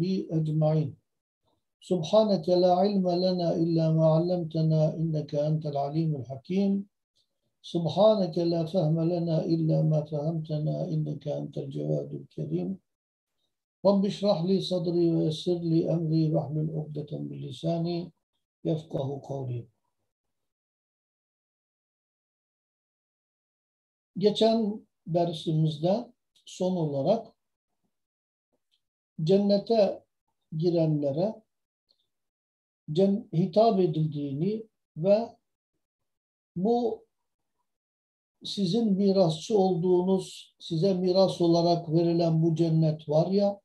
bi ecmain. Subhaneke la ilme lena illa ma allamtana inneke entel alimul hakim. Subhaneke la fehme lena illa ma fehemtena inneke entel cevadul kerim. Rabbi şrah li sadri ve yessir li emri ve ahlul ugdeten bil lisani yefkahu kavli. Geçen dersimizde son olarak cennete girenlere hitap edildiğini ve bu sizin mirasçı olduğunuz, size miras olarak verilen bu cennet var ya,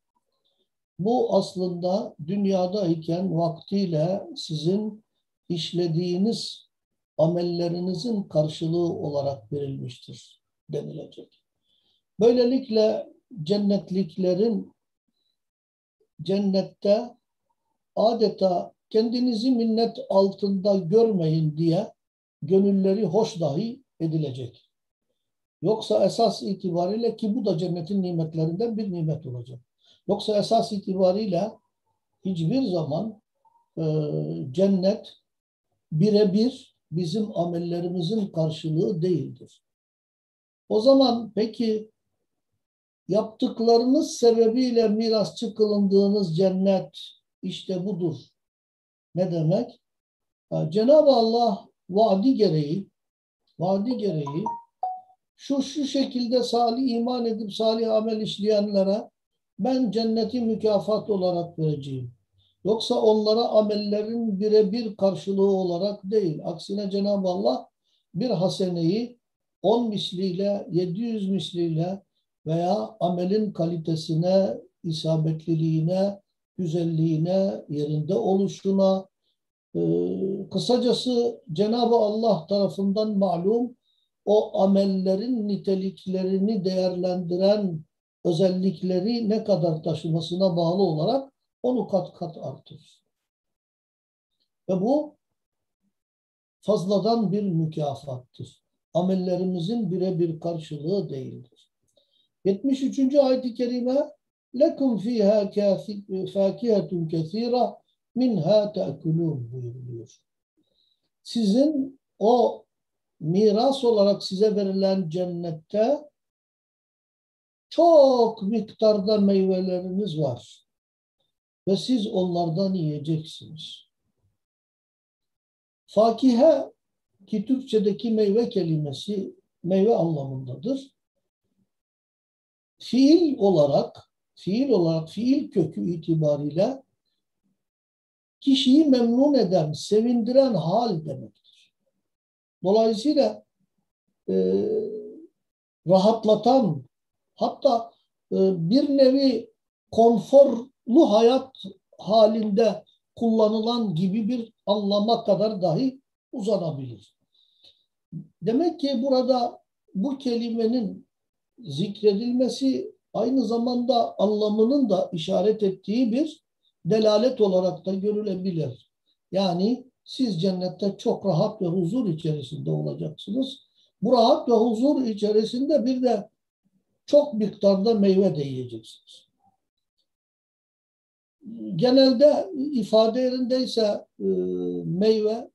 bu aslında dünyadayken vaktiyle sizin işlediğiniz amellerinizin karşılığı olarak verilmiştir denilecek. Böylelikle cennetliklerin cennette adeta kendinizi minnet altında görmeyin diye gönülleri hoş dahi edilecek. Yoksa esas itibariyle ki bu da cennetin nimetlerinden bir nimet olacak. Yoksa esas itibariyle hiçbir zaman e, cennet birebir bizim amellerimizin karşılığı değildir. O zaman peki yaptıklarınız sebebiyle mirasçı kılındığınız cennet işte budur. Ne demek? Cenab-ı Allah vaadi gereği vaadi gereği şu şu şekilde salih iman edip salih amel işleyenlere ben cenneti mükafat olarak vereceğim. Yoksa onlara amellerin birebir karşılığı olarak değil. Aksine Cenab-ı Allah bir haseneyi 10 misliyle, 700 misliyle veya amelin kalitesine, isabetliliğine, güzelliğine, yerinde oluşuna, e, kısacası Cenab-ı Allah tarafından malum o amellerin niteliklerini değerlendiren özellikleri ne kadar taşımasına bağlı olarak onu kat kat artırır. Ve bu fazladan bir mükafattır. Amellerimizin birebir karşılığı değildir. 73. ayet-i kerime lekum fiha fakihetun kesira minha te'kulun buyuruluyor. Sizin o miras olarak size verilen cennette çok miktarda meyveleriniz var. Ve siz onlardan yiyeceksiniz. Fakihe ki Türkçedeki meyve kelimesi meyve anlamındadır. Fiil olarak fiil olarak fiil kökü itibariyle kişiyi memnun eden, sevindiren hal demektir. Dolayısıyla e, rahatlatan hatta e, bir nevi konforlu hayat halinde kullanılan gibi bir anlama kadar dahi uzanabilir. Demek ki burada bu kelimenin zikredilmesi aynı zamanda anlamının da işaret ettiği bir delalet olarak da görülebilir. Yani siz cennette çok rahat ve huzur içerisinde olacaksınız. Bu rahat ve huzur içerisinde bir de çok miktarda meyve de yiyeceksiniz. Genelde ifade yerindeyse e, meyve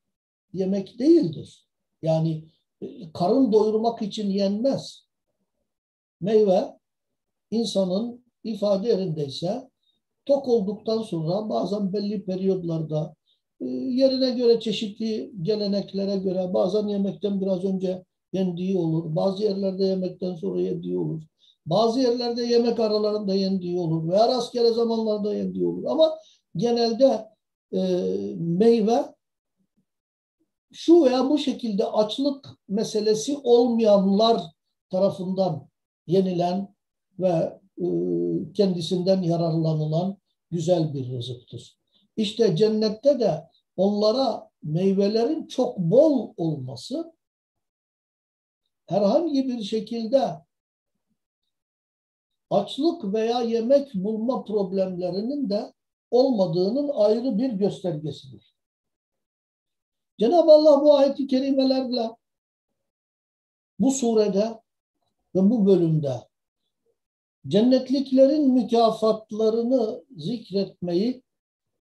yemek değildir. Yani e, karın doyurmak için yenmez. Meyve insanın ifade yerindeyse tok olduktan sonra bazen belli periyodlarda e, yerine göre çeşitli geleneklere göre bazen yemekten biraz önce yendiği olur. Bazı yerlerde yemekten sonra yendiği olur. Bazı yerlerde yemek aralarında yendiği olur. Veya rastgele zamanlarda yendiği olur. Ama genelde e, meyve şu veya bu şekilde açlık meselesi olmayanlar tarafından yenilen ve e, kendisinden yararlanılan güzel bir rızıktır. İşte cennette de onlara meyvelerin çok bol olması herhangi bir şekilde açlık veya yemek bulma problemlerinin de olmadığının ayrı bir göstergesidir. Cenab-ı Allah bu ayet-i kerimelerle bu surede ve bu bölümde cennetliklerin mükafatlarını zikretmeyi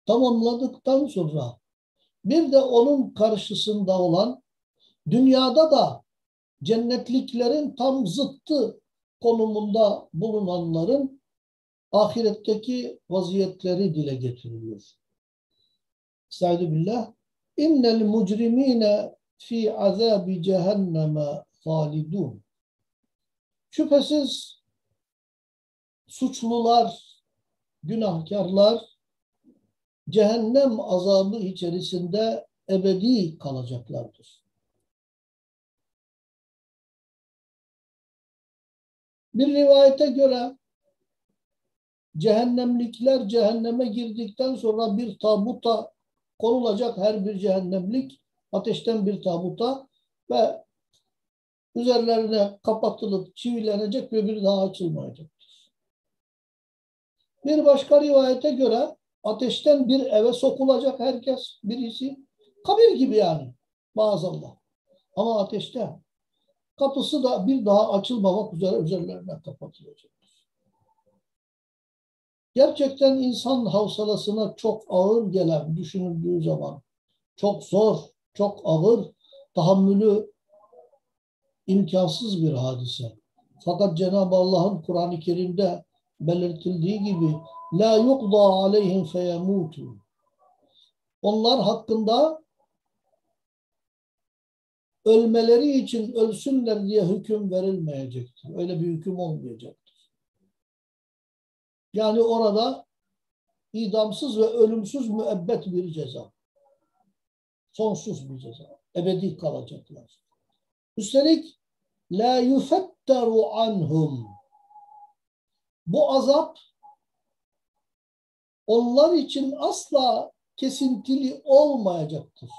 tamamladıktan sonra bir de onun karşısında olan dünyada da cennetliklerin tam zıttı konumunda bulunanların ahiretteki vaziyetleri dile getiriliyor. Estaizu billah. İnnel mucrimine fi azabi cehenneme halidun. Şüphesiz suçlular, günahkarlar cehennem azabı içerisinde ebedi kalacaklardır. Bir rivayete göre cehennemlikler cehenneme girdikten sonra bir tabuta konulacak her bir cehennemlik ateşten bir tabuta ve üzerlerine kapatılıp çivilenecek ve bir daha açılmayacaktır. Bir başka rivayete göre ateşten bir eve sokulacak herkes birisi. Kabir gibi yani maazallah. Ama ateşte kapısı da bir daha açılmamak üzere üzerlerine kapatılacaktır. Gerçekten insan havsalasına çok ağır gelen düşünüldüğü zaman çok zor, çok ağır, tahammülü imkansız bir hadise. Fakat Cenab-ı Allah'ın Kur'an-ı Kerim'de belirtildiği gibi la yukda aleyhim feyemutu. Onlar hakkında ölmeleri için ölsünler diye hüküm verilmeyecektir. Öyle bir hüküm olmayacaktır. Yani orada idamsız ve ölümsüz müebbet bir ceza. Sonsuz bir ceza. Ebedi kalacaklar. Üstelik la yufetteru anhum. Bu azap onlar için asla kesintili olmayacaktır.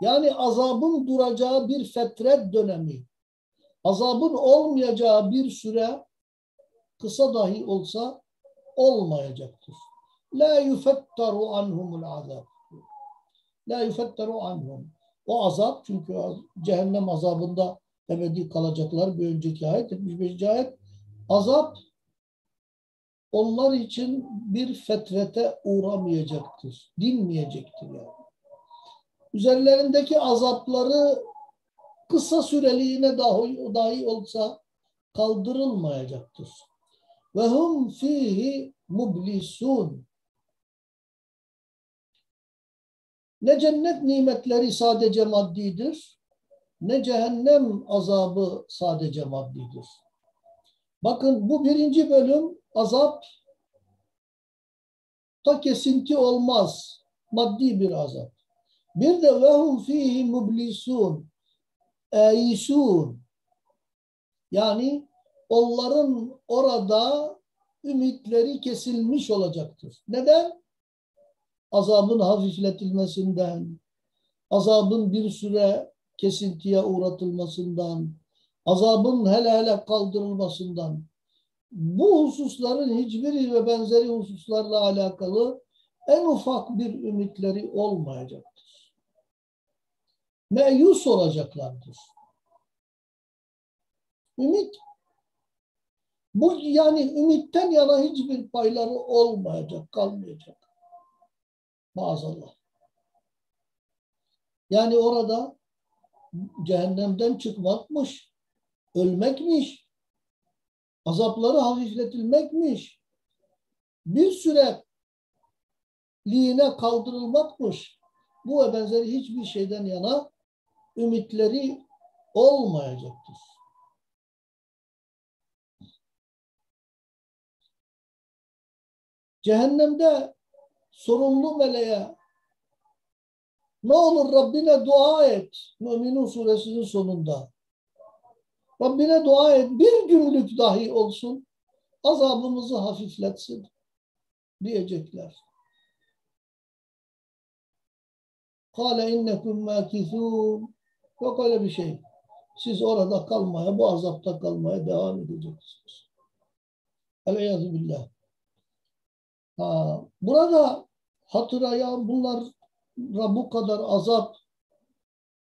Yani azabın duracağı bir fetret dönemi, azabın olmayacağı bir süre kısa dahi olsa olmayacaktır. La yufettaru anhumul azab. La yufettaru anhum. O azap çünkü cehennem azabında ebedi kalacaklar bir önceki ayet 75. ayet azap onlar için bir fetrete uğramayacaktır. Dinmeyecektir yani. Üzerlerindeki azapları kısa süreliğine dahi, dahi olsa kaldırılmayacaktır. Ve hum fihi mublisun. Ne cennet nimetleri sadece maddidir, ne cehennem azabı sadece maddidir. Bakın bu birinci bölüm azap ta kesinti olmaz. Maddi bir azap. Bir de vehum fihi mublisun eisun yani onların orada ümitleri kesilmiş olacaktır. Neden? Azabın hafifletilmesinden, azabın bir süre kesintiye uğratılmasından, azabın hele hele kaldırılmasından, bu hususların hiçbiri ve benzeri hususlarla alakalı en ufak bir ümitleri olmayacaktır. Meyus olacaklardır. Ümit bu yani ümitten yana hiçbir payları olmayacak, kalmayacak. Maazallah. Yani orada cehennemden çıkmakmış, ölmekmiş, azapları hafifletilmekmiş, bir süre liğine kaldırılmakmış. Bu ve benzeri hiçbir şeyden yana ümitleri olmayacaktır. Cehennemde sorumlu meleğe ne olur Rabbine dua et. Müminun suresinin sonunda. Rabbine dua et. Bir günlük dahi olsun. Azabımızı hafifletsin. Diyecekler. Kale innekum makithun. Yok öyle bir şey. Siz orada kalmaya, bu azapta kalmaya devam edeceksiniz. Eleyazü billah. Ha, burada hatıra bunlar bu kadar azap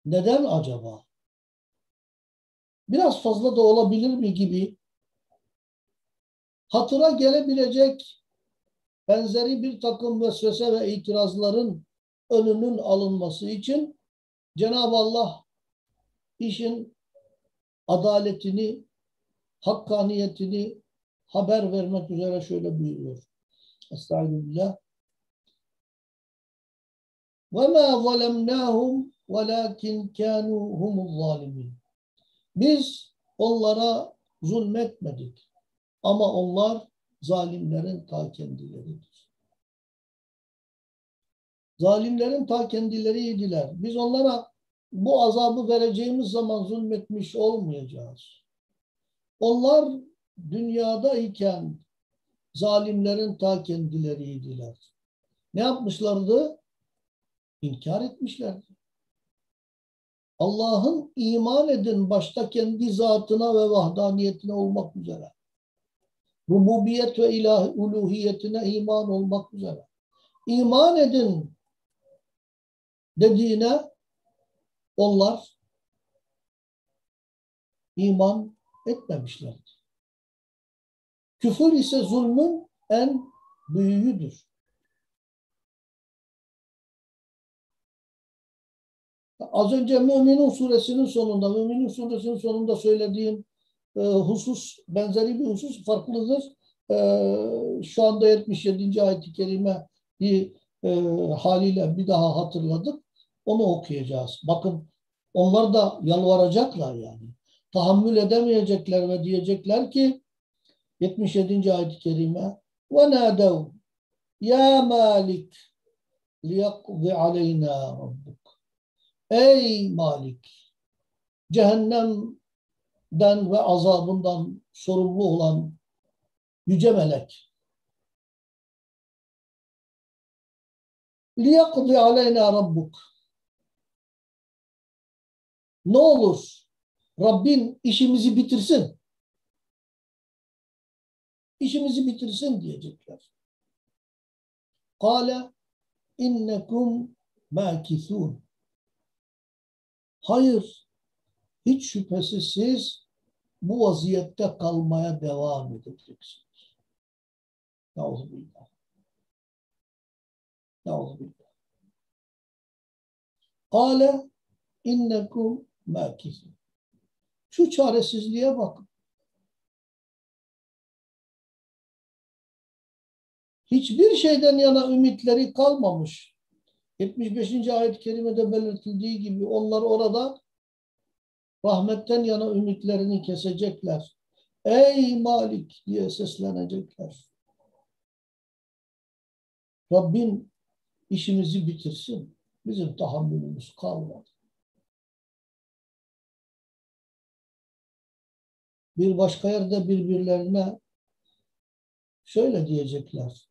neden acaba? Biraz fazla da olabilir mi gibi hatıra gelebilecek benzeri bir takım vesvese ve itirazların önünün alınması için Cenab-ı Allah işin adaletini, hakkaniyetini haber vermek üzere şöyle buyuruyor. Estağfirullah. وَمَا ظَلَمْنَاهُمْ وَلَكِنْ كَانُوا هُمُ الظَّالِمِينَ Biz onlara zulmetmedik. Ama onlar zalimlerin ta kendileridir. Zalimlerin ta kendileriydiler. Biz onlara bu azabı vereceğimiz zaman zulmetmiş olmayacağız. Onlar dünyadayken zalimlerin ta kendileriydiler. Ne yapmışlardı? İnkar etmişlerdi. Allah'ın iman edin başta kendi zatına ve vahdaniyetine olmak üzere. Rububiyet ve ilahi uluhiyetine iman olmak üzere. İman edin dediğine onlar iman etmemişlerdi. Küfür ise zulmün en büyüğüdür. Az önce Müminun suresinin sonunda, Müminun suresinin sonunda söylediğim e, husus, benzeri bir husus farklıdır. E, şu anda 77. ayet-i kerime bir e, haliyle bir daha hatırladık. Onu okuyacağız. Bakın onlar da yalvaracaklar yani. Tahammül edemeyecekler ve diyecekler ki 77. ayet-i kerime وَنَادَوْا يَا مَالِكْ لِيَقْضِ عَلَيْنَا رَبُّكَ Ey Malik! Cehennemden ve azabından sorumlu olan Yüce Melek. Liyakdi aleyna rabbuk. Ne olur Rabbin işimizi bitirsin. İşimizi bitirsin diyecekler. Kale innekum mâkithûn. Hayır, hiç şüphesiz siz bu vaziyette kalmaya devam edeceksiniz. Nauzubillah. Nauzubillah. Kale innekum makithun. Şu çaresizliğe bakın. hiçbir şeyden yana ümitleri kalmamış. 75. ayet-i kerimede belirtildiği gibi onlar orada rahmetten yana ümitlerini kesecekler. Ey Malik diye seslenecekler. Rabbim işimizi bitirsin. Bizim tahammülümüz kalmadı. Bir başka yerde birbirlerine şöyle diyecekler.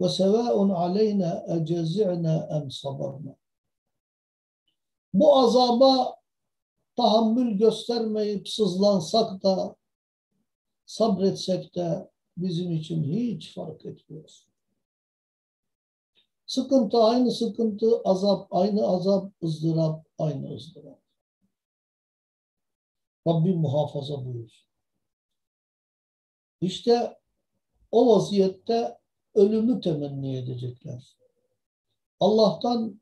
Ve sevâun aleyna ecezi'na em sabarna. Bu azaba tahammül göstermeyip sızlansak da sabretsek de bizim için hiç fark etmiyor. Sıkıntı aynı sıkıntı, azap aynı azap, ızdırap aynı ızdırap. Rabbim muhafaza buyur. İşte o vaziyette ölümü temenni edecekler. Allah'tan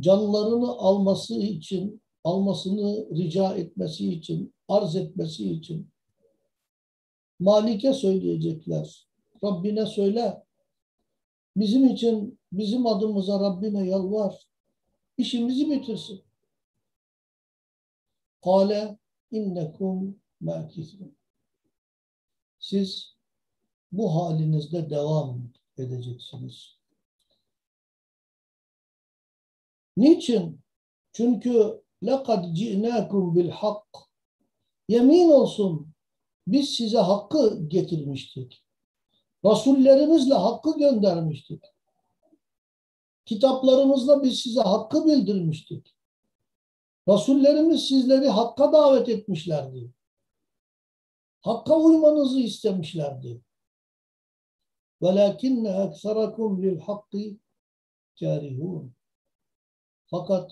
canlarını alması için, almasını rica etmesi için, arz etmesi için Malik'e söyleyecekler. Rabbine söyle. Bizim için, bizim adımıza Rabbine yalvar. İşimizi bitirsin. Kale innekum mâkithun. Siz bu halinizde devam edeceksiniz. Niçin? Çünkü لَقَدْ جِئْنَاكُمْ بِالْحَقِّ Yemin olsun biz size hakkı getirmiştik. Rasullerimizle hakkı göndermiştik. Kitaplarımızla biz size hakkı bildirmiştik. Rasullerimiz sizleri hakka davet etmişlerdi. Hakka uymanızı istemişlerdi. وَلَكِنَّ أَكْثَرَكُمْ لِلْحَقِّ كَارِهُونَ Fakat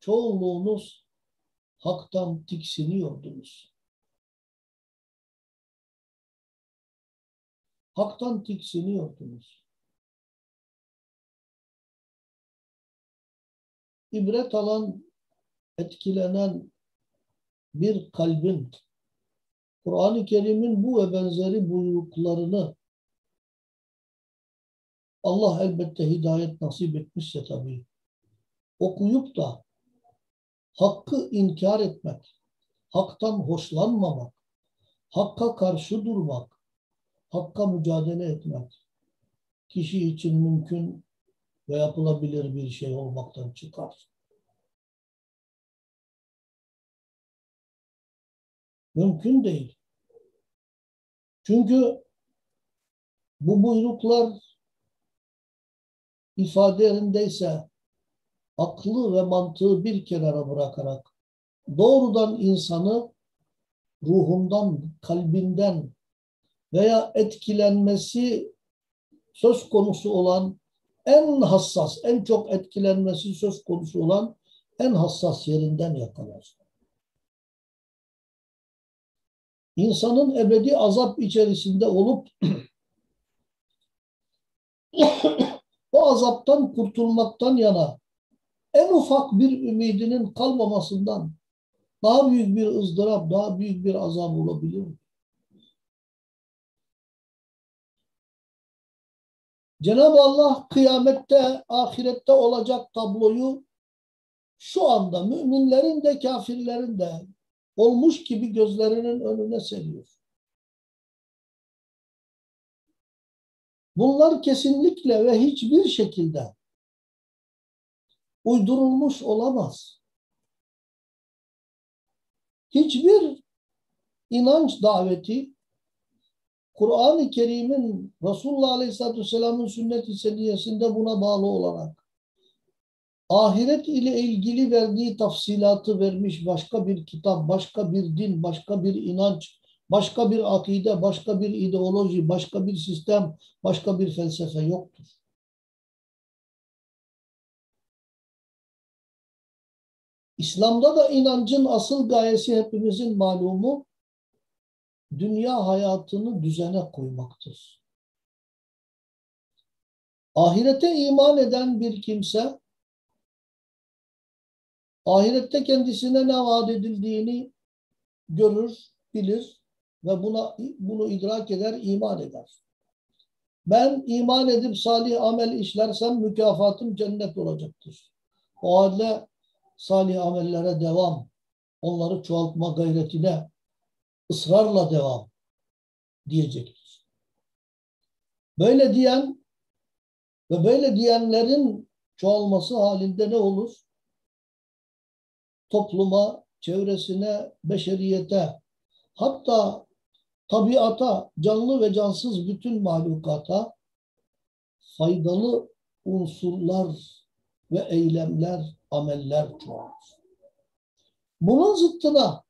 çoğunluğunuz haktan tiksiniyordunuz. Hak'tan tiksiniyordunuz. İbret alan, etkilenen bir kalbin Kur'an-ı Kerim'in bu ve benzeri buyruklarını Allah elbette hidayet nasip etmişse tabii okuyup da hakkı inkar etmek, haktan hoşlanmamak, hakka karşı durmak, hakka mücadele etmek kişi için mümkün ve yapılabilir bir şey olmaktan çıkar. Mümkün değil. Çünkü bu buyruklar ifadelerindeyse aklı ve mantığı bir kenara bırakarak doğrudan insanı ruhundan, kalbinden veya etkilenmesi söz konusu olan en hassas, en çok etkilenmesi söz konusu olan en hassas yerinden yakalar. İnsanın ebedi azap içerisinde olup o azaptan kurtulmaktan yana en ufak bir ümidinin kalmamasından daha büyük bir ızdırap, daha büyük bir azap olabilir mi? Cenab-ı Allah kıyamette, ahirette olacak tabloyu şu anda müminlerin de kafirlerin de olmuş gibi gözlerinin önüne seriyor. Bunlar kesinlikle ve hiçbir şekilde uydurulmuş olamaz. Hiçbir inanç daveti Kur'an-ı Kerim'in Resulullah Aleyhisselatü Vesselam'ın sünnet-i seniyesinde buna bağlı olarak ahiret ile ilgili verdiği tafsilatı vermiş başka bir kitap, başka bir din, başka bir inanç, başka bir akide, başka bir ideoloji, başka bir sistem, başka bir felsefe yoktur. İslam'da da inancın asıl gayesi hepimizin malumu dünya hayatını düzene koymaktır. Ahirete iman eden bir kimse ahirette kendisine ne vaat edildiğini görür, bilir ve buna bunu idrak eder, iman eder. Ben iman edip salih amel işlersem mükafatım cennet olacaktır. O halde salih amellere devam, onları çoğaltma gayretine ısrarla devam diyecektir. Böyle diyen ve böyle diyenlerin çoğalması halinde ne olur? Topluma, çevresine, beşeriyete, hatta tabiata, canlı ve cansız bütün mahlukata faydalı unsurlar ve eylemler, ameller çoğalır. Bunun zıttına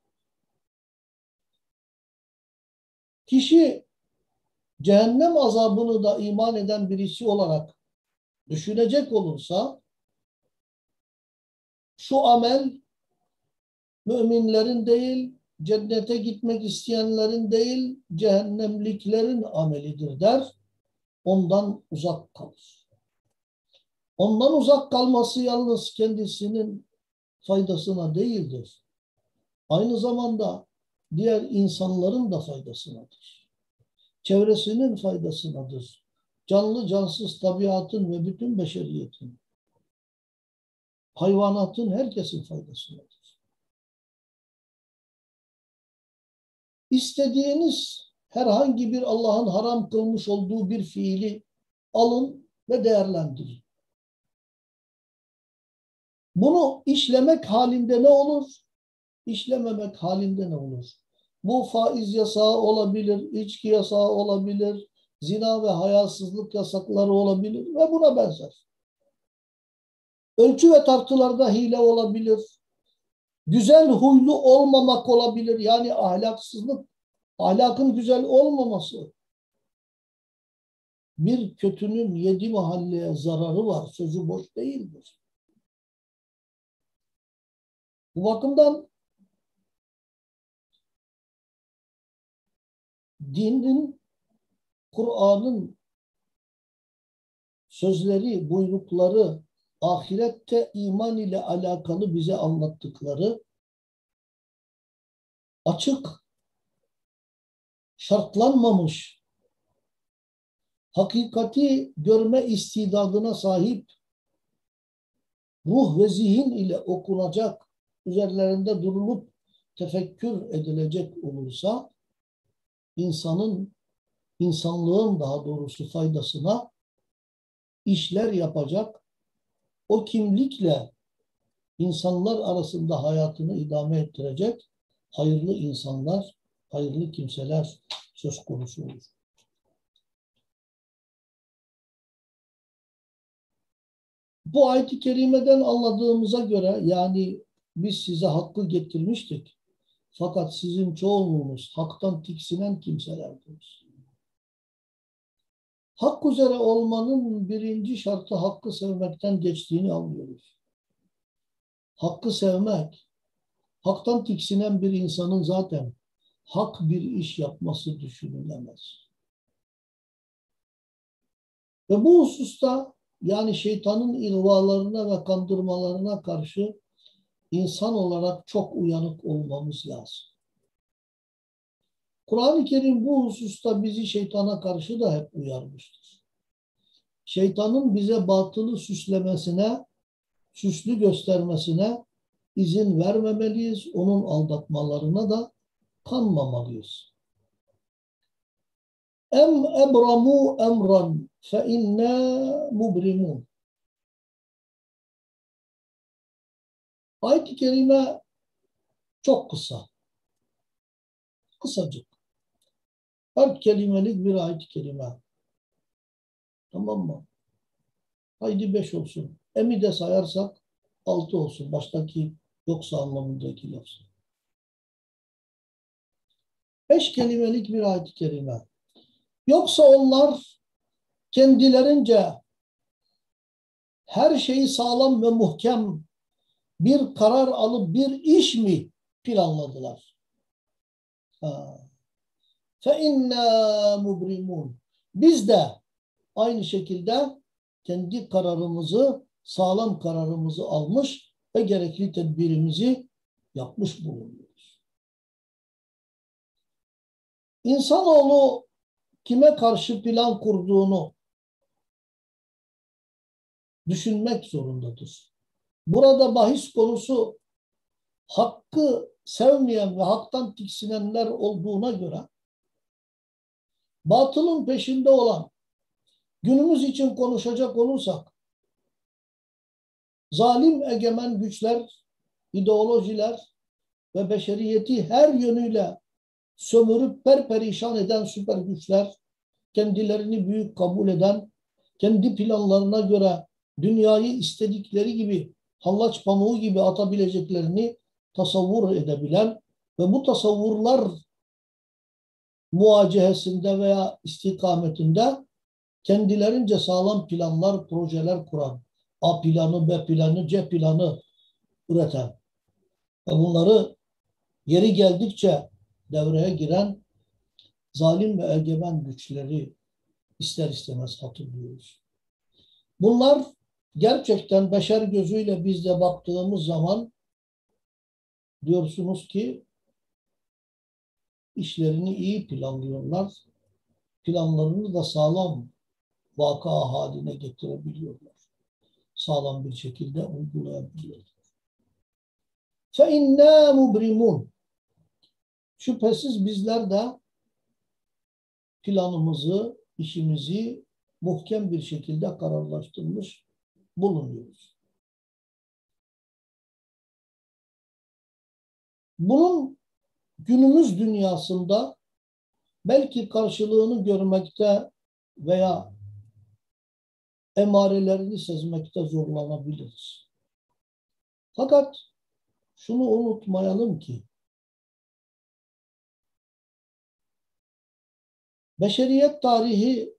kişi cehennem azabını da iman eden birisi olarak düşünecek olursa şu amel müminlerin değil, cennete gitmek isteyenlerin değil, cehennemliklerin amelidir der. Ondan uzak kalır. Ondan uzak kalması yalnız kendisinin faydasına değildir. Aynı zamanda diğer insanların da faydasınadır. Çevresinin faydasınadır. Canlı cansız tabiatın ve bütün beşeriyetin, hayvanatın herkesin faydasınadır. İstediğiniz herhangi bir Allah'ın haram kılmış olduğu bir fiili alın ve değerlendirin. Bunu işlemek halinde ne olur? İşlememek halinde ne olur? Bu faiz yasağı olabilir, içki yasağı olabilir, zina ve hayasızlık yasakları olabilir ve buna benzer. Ölçü ve tartılarda hile olabilir. Güzel huylu olmamak olabilir. Yani ahlaksızlık, ahlakın güzel olmaması. Bir kötünün yedi mahalleye zararı var. Sözü boş değildir. Bu bakımdan dinin Kur'an'ın sözleri, buyrukları, ahirette iman ile alakalı bize anlattıkları açık, şartlanmamış, hakikati görme istidadına sahip, ruh ve zihin ile okunacak, üzerlerinde durulup tefekkür edilecek olursa, insanın, insanlığın daha doğrusu faydasına işler yapacak, o kimlikle insanlar arasında hayatını idame ettirecek hayırlı insanlar, hayırlı kimseler söz konusu olur. Bu ayet-i kerimeden anladığımıza göre yani biz size hakkı getirmiştik. Fakat sizin çoğunluğunuz haktan tiksinen kimselerdiniz. Hak üzere olmanın birinci şartı hakkı sevmekten geçtiğini anlıyoruz. Hakkı sevmek, haktan tiksinen bir insanın zaten hak bir iş yapması düşünülemez. Ve bu hususta yani şeytanın ilvalarına ve kandırmalarına karşı insan olarak çok uyanık olmamız lazım. Kur'an-ı Kerim bu hususta bizi şeytana karşı da hep uyarmıştır. Şeytanın bize batılı süslemesine, süslü göstermesine izin vermemeliyiz. Onun aldatmalarına da kanmamalıyız. Em ebramu emran fe inna mubrimun. Ayet-i Kerime çok kısa. Kısacık. Dört kelimelik bir ayet-i kerime. Tamam mı? Haydi beş olsun. Emi de sayarsak altı olsun. Baştaki yoksa anlamındaki lafz. Beş kelimelik bir ayet-i kerime. Yoksa onlar kendilerince her şeyi sağlam ve muhkem bir karar alıp bir iş mi planladılar? Fe inna mubrimun. Biz de aynı şekilde kendi kararımızı, sağlam kararımızı almış ve gerekli tedbirimizi yapmış bulunuyoruz. İnsanoğlu kime karşı plan kurduğunu düşünmek zorundadır. Burada bahis konusu hakkı sevmeyen ve haktan tiksinenler olduğuna göre batılın peşinde olan günümüz için konuşacak olursak zalim egemen güçler, ideolojiler ve beşeriyeti her yönüyle sömürüp perperişan eden süper güçler, kendilerini büyük kabul eden, kendi planlarına göre dünyayı istedikleri gibi hallaç pamuğu gibi atabileceklerini tasavvur edebilen ve bu tasavvurlar muacehesinde veya istikametinde kendilerince sağlam planlar, projeler kuran, A planı, B planı, C planı üreten ve bunları yeri geldikçe devreye giren zalim ve egemen güçleri ister istemez hatırlıyoruz. Bunlar gerçekten beşer gözüyle biz de baktığımız zaman diyorsunuz ki işlerini iyi planlıyorlar. Planlarını da sağlam vaka haline getirebiliyorlar. Sağlam bir şekilde uygulayabiliyorlar. فَاِنَّا مُبْرِمُونَ Şüphesiz bizler de planımızı, işimizi muhkem bir şekilde kararlaştırmış bulunuyoruz. Bunun günümüz dünyasında belki karşılığını görmekte veya emarelerini sezmekte zorlanabiliriz. Fakat şunu unutmayalım ki beşeriyet tarihi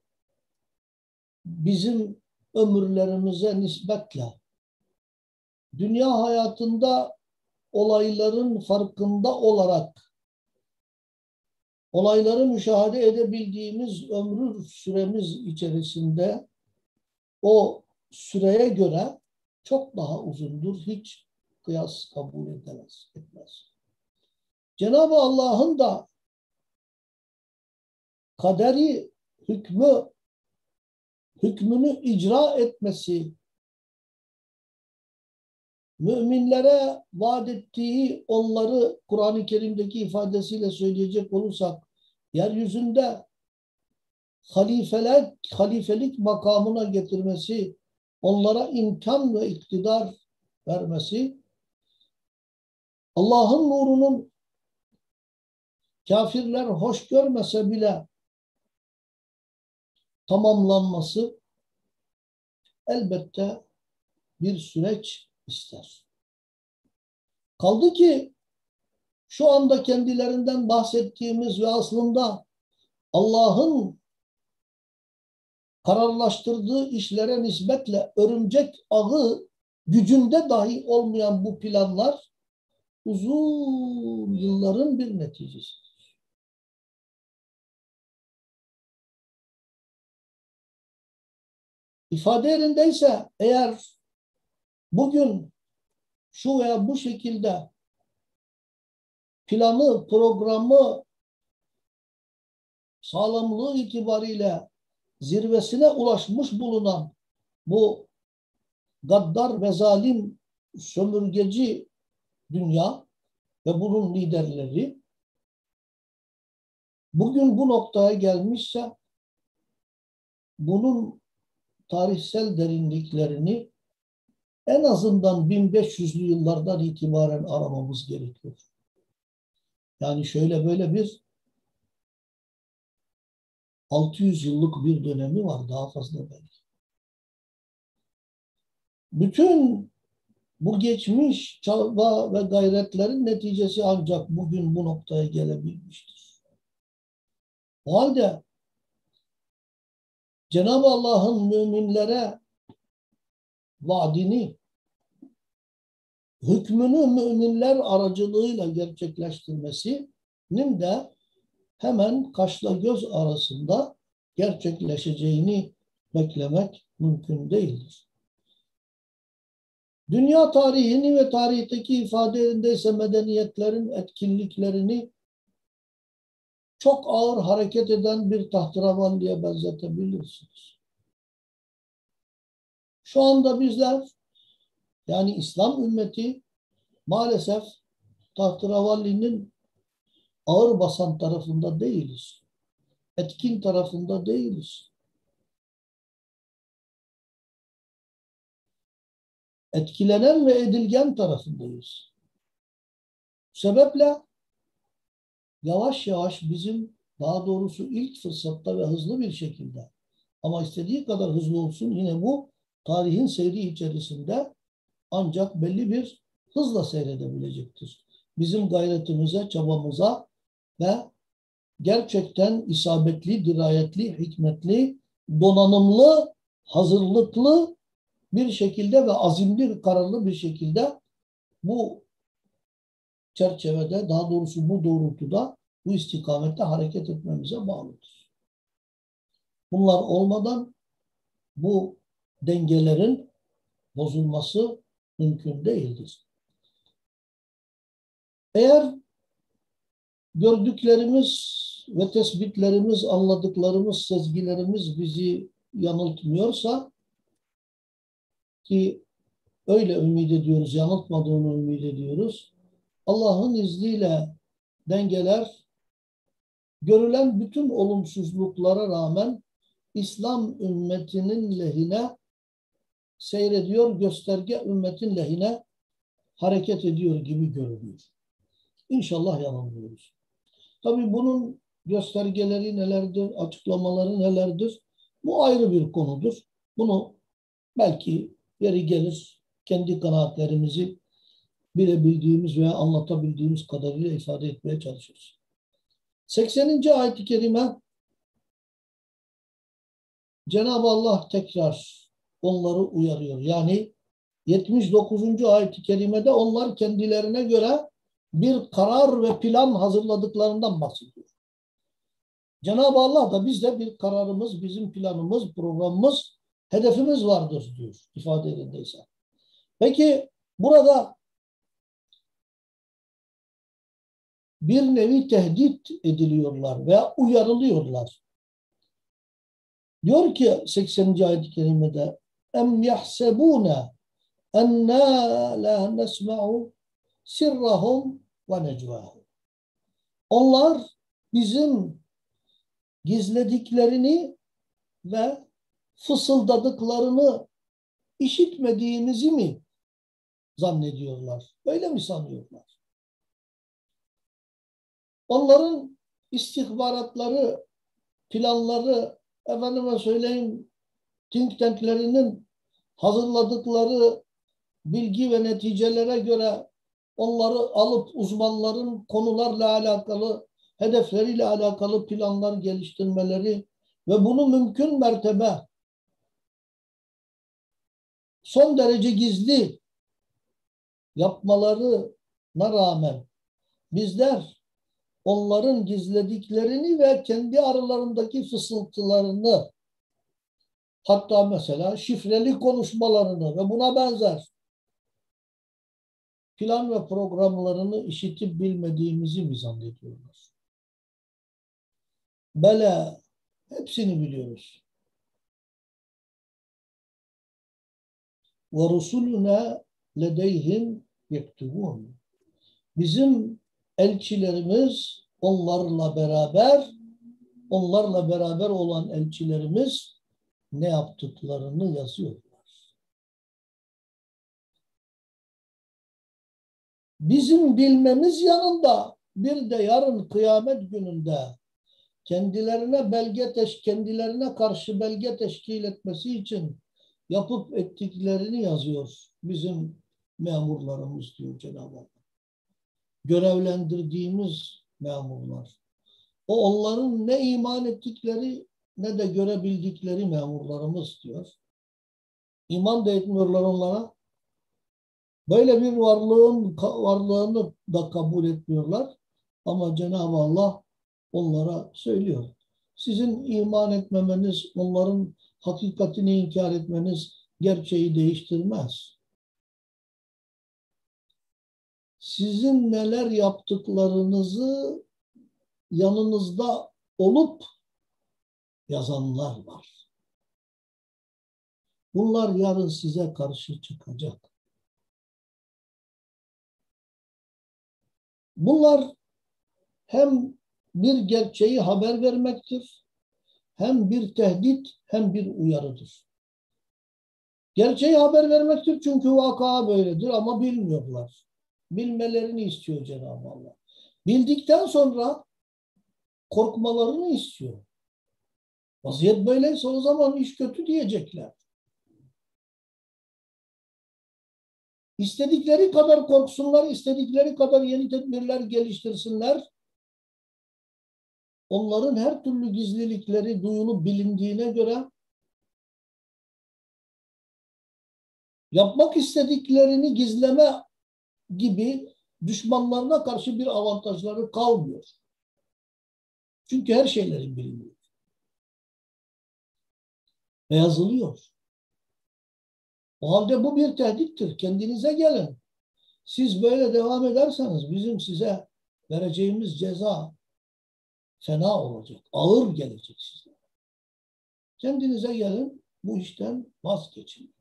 bizim ömürlerimize nispetle dünya hayatında olayların farkında olarak olayları müşahede edebildiğimiz ömrü süremiz içerisinde o süreye göre çok daha uzundur. Hiç kıyas kabul edemez, etmez. Cenab-ı Allah'ın da kaderi hükmü hükmünü icra etmesi müminlere vaat ettiği onları Kur'an-ı Kerim'deki ifadesiyle söyleyecek olursak yeryüzünde halifeler, halifelik makamına getirmesi, onlara imkan ve iktidar vermesi, Allah'ın nurunun kafirler hoş görmese bile tamamlanması elbette bir süreç ister. Kaldı ki şu anda kendilerinden bahsettiğimiz ve aslında Allah'ın kararlaştırdığı işlere nispetle örümcek ağı gücünde dahi olmayan bu planlar uzun yılların bir neticesi. İfade yerindeyse eğer bugün şu veya bu şekilde planı, programı sağlamlığı itibariyle zirvesine ulaşmış bulunan bu gaddar ve zalim sömürgeci dünya ve bunun liderleri bugün bu noktaya gelmişse bunun tarihsel derinliklerini en azından 1500'lü yıllardan itibaren aramamız gerekiyor. Yani şöyle böyle bir 600 yıllık bir dönemi var daha fazla belki. Bütün bu geçmiş çaba ve gayretlerin neticesi ancak bugün bu noktaya gelebilmiştir. O halde Cenab-ı Allah'ın müminlere vaadini hükmünü müminler aracılığıyla gerçekleştirmesinin de hemen kaşla göz arasında gerçekleşeceğini beklemek mümkün değildir. Dünya tarihini ve tarihteki ifadelerinde ise medeniyetlerin etkinliklerini çok ağır hareket eden bir tahterevalliye benzetebilirsiniz. Şu anda bizler yani İslam ümmeti maalesef tahtiravallinin ağır basan tarafında değiliz. Etkin tarafında değiliz. Etkilenen ve edilgen tarafındayız. sebeple yavaş yavaş bizim daha doğrusu ilk fırsatta ve hızlı bir şekilde ama istediği kadar hızlı olsun yine bu tarihin seyri içerisinde ancak belli bir hızla seyredebilecektir. Bizim gayretimize, çabamıza ve gerçekten isabetli, dirayetli, hikmetli, donanımlı, hazırlıklı bir şekilde ve azimli, kararlı bir şekilde bu çerçevede, daha doğrusu bu doğrultuda, bu istikamette hareket etmemize bağlıdır. Bunlar olmadan bu dengelerin bozulması mümkün değildir. Eğer gördüklerimiz ve tespitlerimiz, anladıklarımız, sezgilerimiz bizi yanıltmıyorsa ki öyle ümit ediyoruz, yanıltmadığını ümit ediyoruz. Allah'ın izniyle dengeler görülen bütün olumsuzluklara rağmen İslam ümmetinin lehine seyrediyor, gösterge ümmetin lehine hareket ediyor gibi görünüyor. İnşallah yanılmıyoruz. Tabii bunun göstergeleri nelerdir, açıklamaları nelerdir? Bu ayrı bir konudur. Bunu belki yeri gelir kendi kanaatlerimizi bilebildiğimiz veya anlatabildiğimiz kadarıyla ifade etmeye çalışırız. 80. ayet-i kerime Cenab-ı Allah tekrar onları uyarıyor. Yani 79. ayet-i kerimede onlar kendilerine göre bir karar ve plan hazırladıklarından bahsediyor. Cenab-ı Allah da bizde bir kararımız, bizim planımız, programımız, hedefimiz vardır diyor ifade yerindeyse. Peki burada bir nevi tehdit ediliyorlar veya uyarılıyorlar. Diyor ki 80. ayet-i kerimede em yahsebune enna la nesma'u sirrahum ve necvahum. Onlar bizim gizlediklerini ve fısıldadıklarını işitmediğimizi mi zannediyorlar? Böyle mi sanıyorlar? Onların istihbaratları, planları, efendime söyleyeyim think tanklerinin hazırladıkları bilgi ve neticelere göre onları alıp uzmanların konularla alakalı, hedefleriyle alakalı planlar geliştirmeleri ve bunu mümkün mertebe son derece gizli yapmalarına rağmen bizler onların gizlediklerini ve kendi aralarındaki fısıltılarını hatta mesela şifreli konuşmalarını ve buna benzer plan ve programlarını işitip bilmediğimizi mi zannediyorlar? Bela hepsini biliyoruz. Ve rusuluna ledeyhim yektubun. Bizim elçilerimiz onlarla beraber onlarla beraber olan elçilerimiz ne yaptıklarını yazıyorlar. Bizim bilmemiz yanında bir de yarın kıyamet gününde kendilerine belge teş kendilerine karşı belge teşkil etmesi için yapıp ettiklerini yazıyor bizim memurlarımız diyor Cenab-ı Allah. Görevlendirdiğimiz memurlar. O onların ne iman ettikleri ne de görebildikleri memurlarımız diyor. İman da etmiyorlar onlara. Böyle bir varlığın varlığını da kabul etmiyorlar. Ama Cenab-ı Allah onlara söylüyor. Sizin iman etmemeniz, onların hakikatini inkar etmeniz gerçeği değiştirmez. Sizin neler yaptıklarınızı yanınızda olup yazanlar var. Bunlar yarın size karşı çıkacak. Bunlar hem bir gerçeği haber vermektir, hem bir tehdit hem bir uyarıdır. Gerçeği haber vermektir çünkü vaka böyledir ama bilmiyorlar. Bilmelerini istiyor Cenab-ı Allah. Bildikten sonra korkmalarını istiyor. Vaziyet böyleyse o zaman iş kötü diyecekler. İstedikleri kadar korksunlar, istedikleri kadar yeni tedbirler geliştirsinler. Onların her türlü gizlilikleri duyulup bilindiğine göre yapmak istediklerini gizleme gibi düşmanlarına karşı bir avantajları kalmıyor. Çünkü her şeylerin biliniyor ve yazılıyor. O halde bu bir tehdittir. Kendinize gelin. Siz böyle devam ederseniz bizim size vereceğimiz ceza fena olacak. Ağır gelecek size. Kendinize gelin. Bu işten vazgeçin.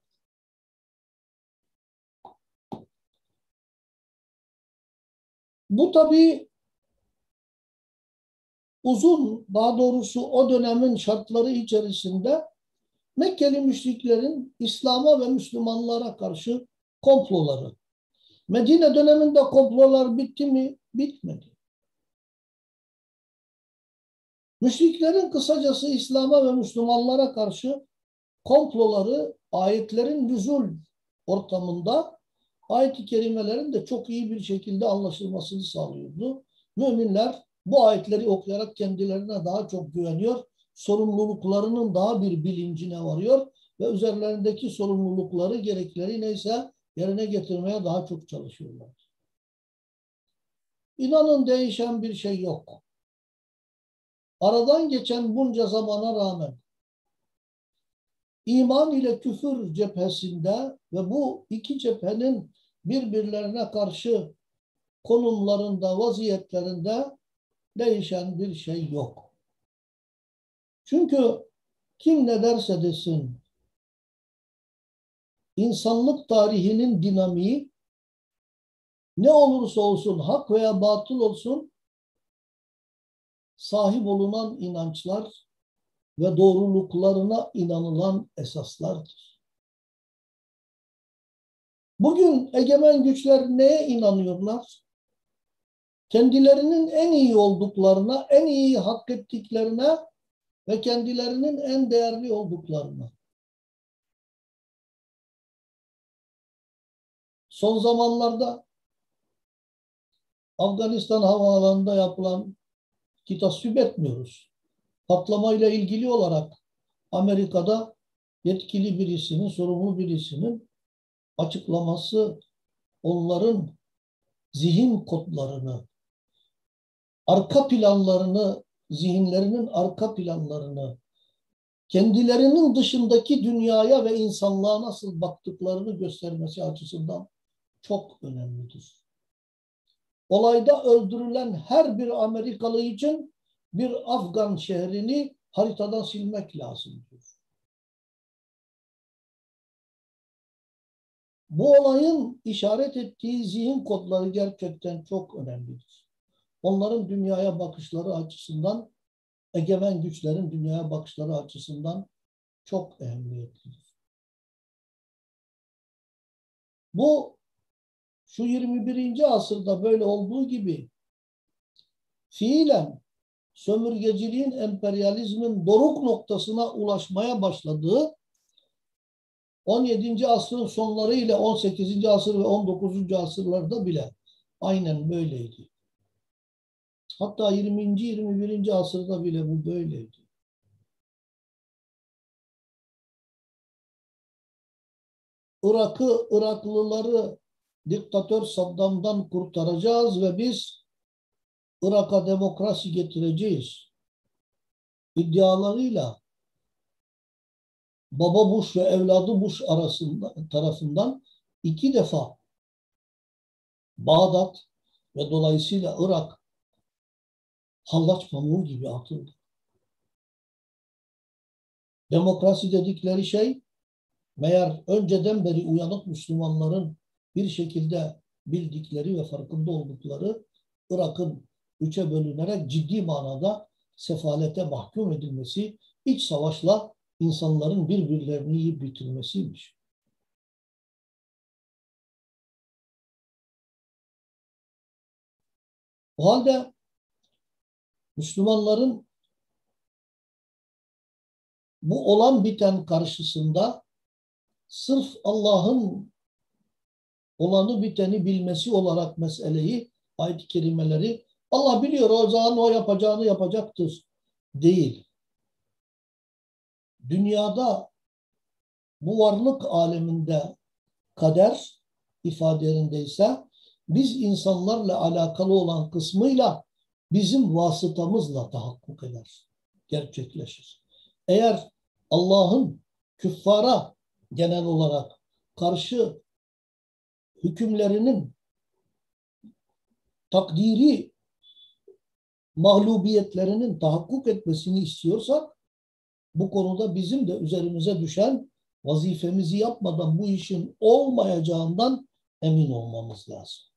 Bu tabi uzun, daha doğrusu o dönemin şartları içerisinde Mekkeli müşriklerin İslam'a ve Müslümanlara karşı komploları. Medine döneminde komplolar bitti mi? Bitmedi. Müşriklerin kısacası İslam'a ve Müslümanlara karşı komploları ayetlerin nüzul ortamında ayet-i kerimelerin de çok iyi bir şekilde anlaşılmasını sağlıyordu. Müminler bu ayetleri okuyarak kendilerine daha çok güveniyor sorumluluklarının daha bir bilincine varıyor ve üzerlerindeki sorumlulukları gerekleri neyse yerine getirmeye daha çok çalışıyorlar. İnanın değişen bir şey yok. aradan geçen bunca zamana rağmen iman ile küfür cephesinde ve bu iki cephenin birbirlerine karşı konumlarında, vaziyetlerinde değişen bir şey yok. Çünkü kim ne derse desin insanlık tarihinin dinamiği ne olursa olsun hak veya batıl olsun sahip olunan inançlar ve doğruluklarına inanılan esaslardır. Bugün egemen güçler neye inanıyorlar? Kendilerinin en iyi olduklarına, en iyi hak ettiklerine ve kendilerinin en değerli olduklarına. Son zamanlarda Afganistan havaalanında yapılan ki tasvip etmiyoruz. Patlamayla ilgili olarak Amerika'da yetkili birisinin, sorumlu birisinin açıklaması onların zihin kodlarını, arka planlarını, zihinlerinin arka planlarını, kendilerinin dışındaki dünyaya ve insanlığa nasıl baktıklarını göstermesi açısından çok önemlidir. Olayda öldürülen her bir Amerikalı için bir Afgan şehrini haritadan silmek lazımdır. Bu olayın işaret ettiği zihin kodları gerçekten çok önemlidir. Onların dünyaya bakışları açısından, egemen güçlerin dünyaya bakışları açısından çok önemlidir. Bu şu 21. asırda böyle olduğu gibi fiilen sömürgeciliğin, emperyalizmin doruk noktasına ulaşmaya başladığı 17. asrın sonları ile 18. asır ve 19. asırlarda bile aynen böyleydi. Hatta 20. 21. asırda bile bu böyleydi. Irak'ı, Iraklıları diktatör Saddam'dan kurtaracağız ve biz Irak'a demokrasi getireceğiz iddialarıyla baba Bush ve evladı Bush arasında tarafından iki defa Bağdat ve dolayısıyla Irak hallaç pamuğu gibi atıldı. Demokrasi dedikleri şey meğer önceden beri uyanık Müslümanların bir şekilde bildikleri ve farkında oldukları Irak'ın üçe bölünerek ciddi manada sefalete mahkum edilmesi, iç savaşla insanların birbirlerini yiyip bitirmesiymiş. O halde Müslümanların bu olan biten karşısında sırf Allah'ın olanı biteni bilmesi olarak meseleyi, ayet-i kerimeleri Allah biliyor o zaman o yapacağını yapacaktır değil. Dünyada bu varlık aleminde kader ifadelerindeyse biz insanlarla alakalı olan kısmıyla bizim vasıtamızla tahakkuk eder, gerçekleşir. Eğer Allah'ın küffara genel olarak karşı hükümlerinin takdiri mağlubiyetlerinin tahakkuk etmesini istiyorsak bu konuda bizim de üzerimize düşen vazifemizi yapmadan bu işin olmayacağından emin olmamız lazım.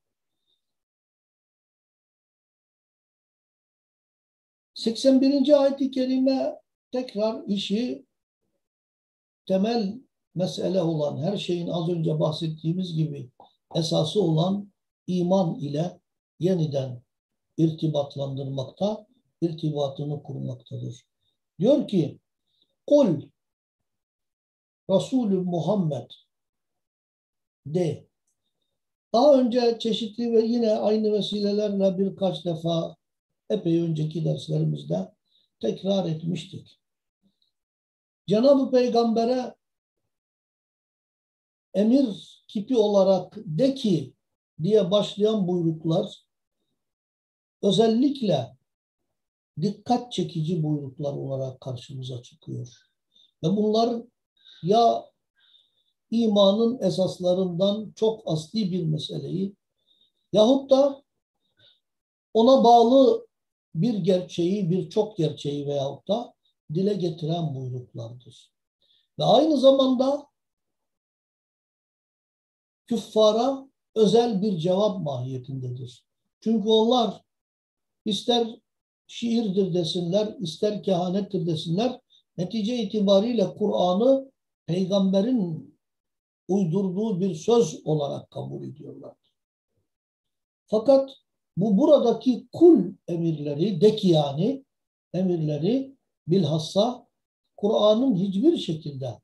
81. ayet-i kerime tekrar işi temel mesele olan her şeyin az önce bahsettiğimiz gibi esası olan iman ile yeniden irtibatlandırmakta, irtibatını kurmaktadır. Diyor ki, Kul Resulü Muhammed de. Daha önce çeşitli ve yine aynı vesilelerle birkaç defa epey önceki derslerimizde tekrar etmiştik. Cenab-ı Peygamber'e emir kipi olarak de ki diye başlayan buyruklar özellikle dikkat çekici buyruklar olarak karşımıza çıkıyor. Ve bunlar ya imanın esaslarından çok asli bir meseleyi yahut da ona bağlı bir gerçeği, birçok gerçeği veyahut da dile getiren buyruklardır. Ve aynı zamanda küffara özel bir cevap mahiyetindedir. Çünkü onlar ister şiirdir desinler, ister kehanettir desinler, netice itibariyle Kur'an'ı peygamberin uydurduğu bir söz olarak kabul ediyorlar. Fakat bu buradaki kul emirleri, deki yani emirleri bilhassa Kur'an'ın hiçbir şekilde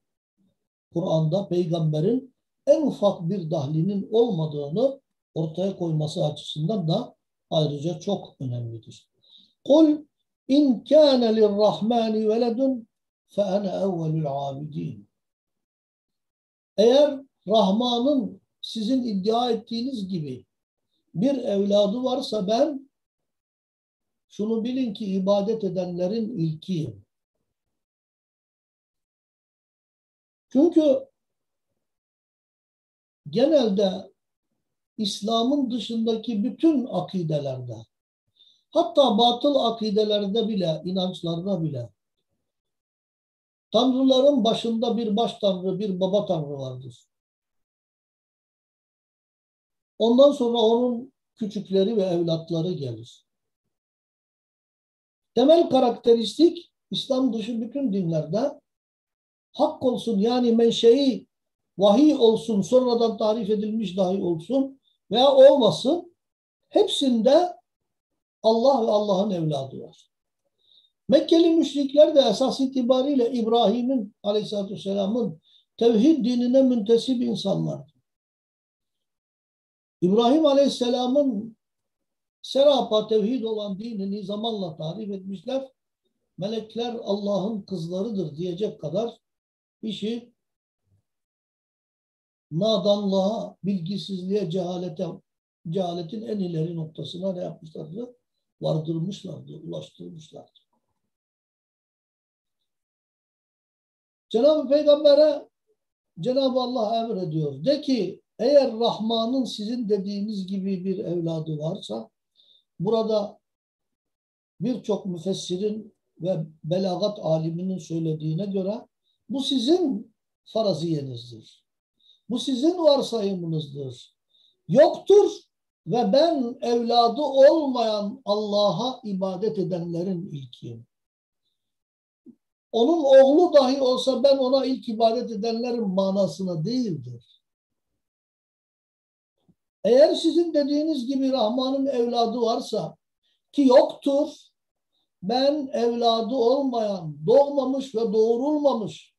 Kur'an'da peygamberin en ufak bir dahlinin olmadığını ortaya koyması açısından da ayrıca çok önemlidir. Kul in kâne lirrahmani veledun fe ene evvelül abidin. Eğer Rahman'ın sizin iddia ettiğiniz gibi bir evladı varsa ben şunu bilin ki ibadet edenlerin ilkiyim. Çünkü genelde İslam'ın dışındaki bütün akidelerde hatta batıl akidelerde bile, inançlarda bile tanrıların başında bir baş tanrı, bir baba tanrı vardır. Ondan sonra onun küçükleri ve evlatları gelir. Temel karakteristik İslam dışı bütün dinlerde hak olsun yani menşei vahiy olsun sonradan tarif edilmiş dahi olsun veya olmasın hepsinde Allah ve Allah'ın evladı var. Mekkeli müşrikler de esas itibariyle İbrahim'in aleyhissalatü vesselamın tevhid dinine müntesip insanlar. İbrahim Aleyhisselam'ın serapa tevhid olan dinini zamanla tarif etmişler. Melekler Allah'ın kızlarıdır diyecek kadar işi nadanlığa, bilgisizliğe, cehalete, cehaletin en ileri noktasına ne yapmışlardı? Vardırmışlardı, ulaştırmışlardı. Cenab-ı Peygamber'e Cenab-ı Allah emrediyor. De ki eğer Rahman'ın sizin dediğiniz gibi bir evladı varsa burada birçok müfessirin ve belagat aliminin söylediğine göre bu sizin faraziyenizdir. Bu sizin varsayımınızdır. Yoktur ve ben evladı olmayan Allah'a ibadet edenlerin ilkiyim. Onun oğlu dahi olsa ben ona ilk ibadet edenlerin manasına değildir. Eğer sizin dediğiniz gibi Rahman'ın evladı varsa ki yoktur, ben evladı olmayan, doğmamış ve doğurulmamış,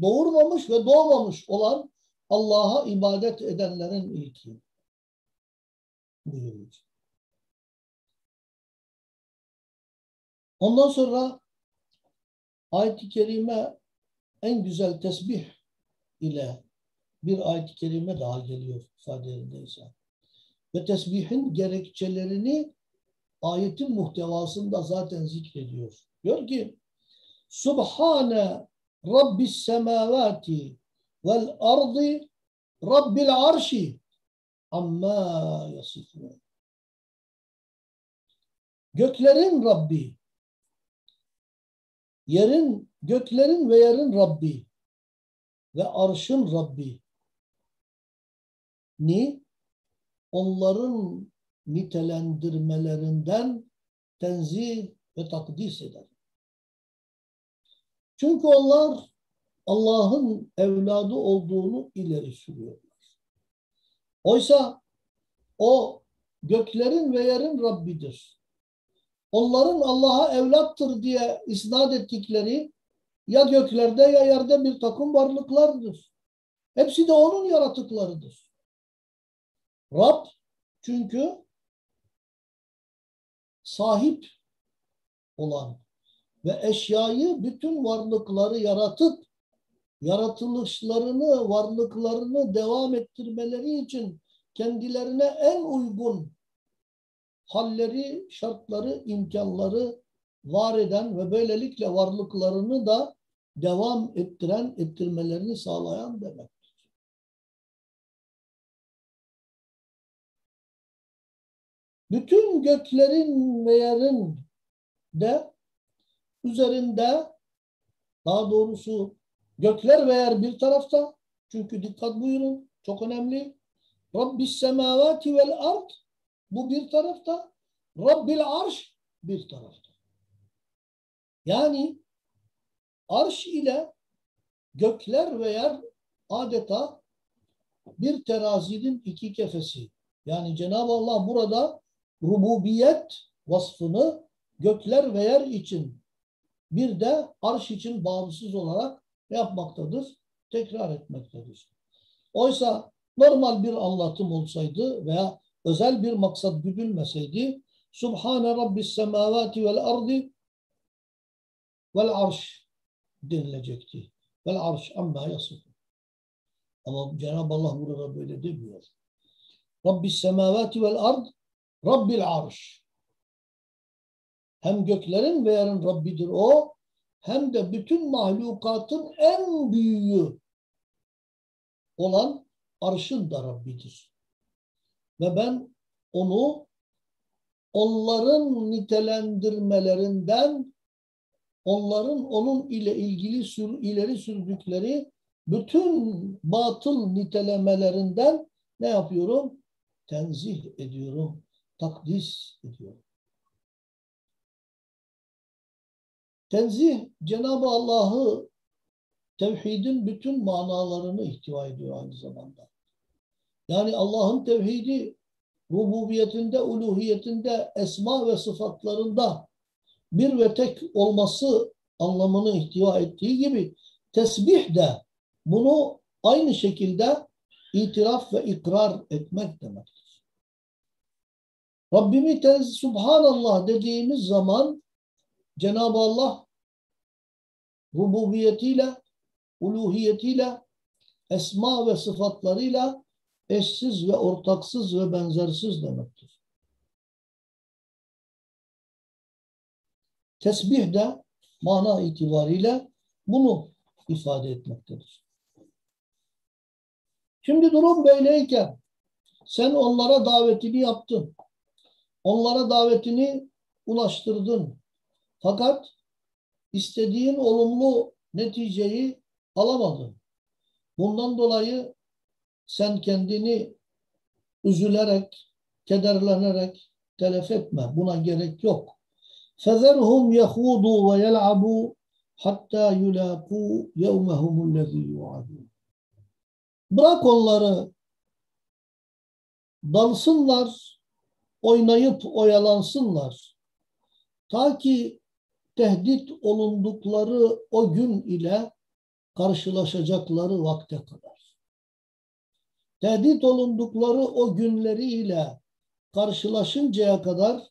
doğurmamış ve doğmamış olan Allah'a ibadet edenlerin ilki. Buyuruyor. Ondan sonra ayet-i kerime en güzel tesbih ile bir ayet-i kerime daha geliyor ifadelerindeyse. Ve tesbihin gerekçelerini ayetin muhtevasında zaten zikrediyor. Diyor ki Subhane Rabbis semavati vel ardı Rabbil arşi amma yasifun. Göklerin Rabbi, yerin, göklerin ve yerin Rabbi ve arşın Rabbi ni onların nitelendirmelerinden tenzih ve takdis eder. Çünkü onlar Allah'ın evladı olduğunu ileri sürüyorlar. Oysa o göklerin ve yerin Rabbidir. Onların Allah'a evlattır diye isnat ettikleri ya göklerde ya yerde bir takım varlıklardır. Hepsi de onun yaratıklarıdır. Rab çünkü sahip olan ve eşyayı bütün varlıkları yaratıp yaratılışlarını, varlıklarını devam ettirmeleri için kendilerine en uygun halleri, şartları, imkanları var eden ve böylelikle varlıklarını da devam ettiren, ettirmelerini sağlayan demektir. Bütün göklerin ve yerin de üzerinde daha doğrusu gökler ve yer bir tarafta çünkü dikkat buyurun çok önemli. Rabbis semavati vel ard bu bir tarafta. Rabbil arş bir tarafta. Yani arş ile gökler ve yer adeta bir terazinin iki kefesi. Yani Cenab-ı Allah burada rububiyet vasfını gökler ve yer için bir de arş için bağımsız olarak yapmaktadır? Tekrar etmektedir. Oysa normal bir anlatım olsaydı veya özel bir maksat güdülmeseydi Subhane Rabbis semavati vel ardi vel arş denilecekti. Vel arş amma yasifun. Ama Cenab-ı Allah burada böyle demiyor. Rabbis semavati vel ard Rabbil arş. Hem göklerin ve yerin Rabbidir o hem de bütün mahlukatın en büyüğü olan arşın da Rabbidir. Ve ben onu onların nitelendirmelerinden onların onun ile ilgili sür, ileri sürdükleri bütün batıl nitelemelerinden ne yapıyorum? Tenzih ediyorum, takdis ediyorum. Tenzih Cenab-ı Allah'ı tevhidin bütün manalarını ihtiva ediyor aynı zamanda. Yani Allah'ın tevhidi rububiyetinde, uluhiyetinde, esma ve sıfatlarında bir ve tek olması anlamını ihtiva ettiği gibi tesbih de bunu aynı şekilde itiraf ve ikrar etmek demektir. Rabbimi tez Subhanallah dediğimiz zaman Cenab-ı Allah rububiyetiyle, uluhiyetiyle, esma ve sıfatlarıyla eşsiz ve ortaksız ve benzersiz demektir. Tesbih de mana itibariyle bunu ifade etmektedir. Şimdi durum böyleyken sen onlara davetini yaptın. Onlara davetini ulaştırdın. Fakat istediğin olumlu neticeyi alamadın. Bundan dolayı sen kendini üzülerek, kederlenerek telef etme. Buna gerek yok. فَذَرْهُمْ يَخُوضُوا وَيَلْعَبُوا hatta yulaqu yevmehumul lezî yuadun. Bırak onları dalsınlar, oynayıp oyalansınlar. Ta ki tehdit olundukları o gün ile karşılaşacakları vakte kadar. Tehdit olundukları o günleriyle karşılaşıncaya kadar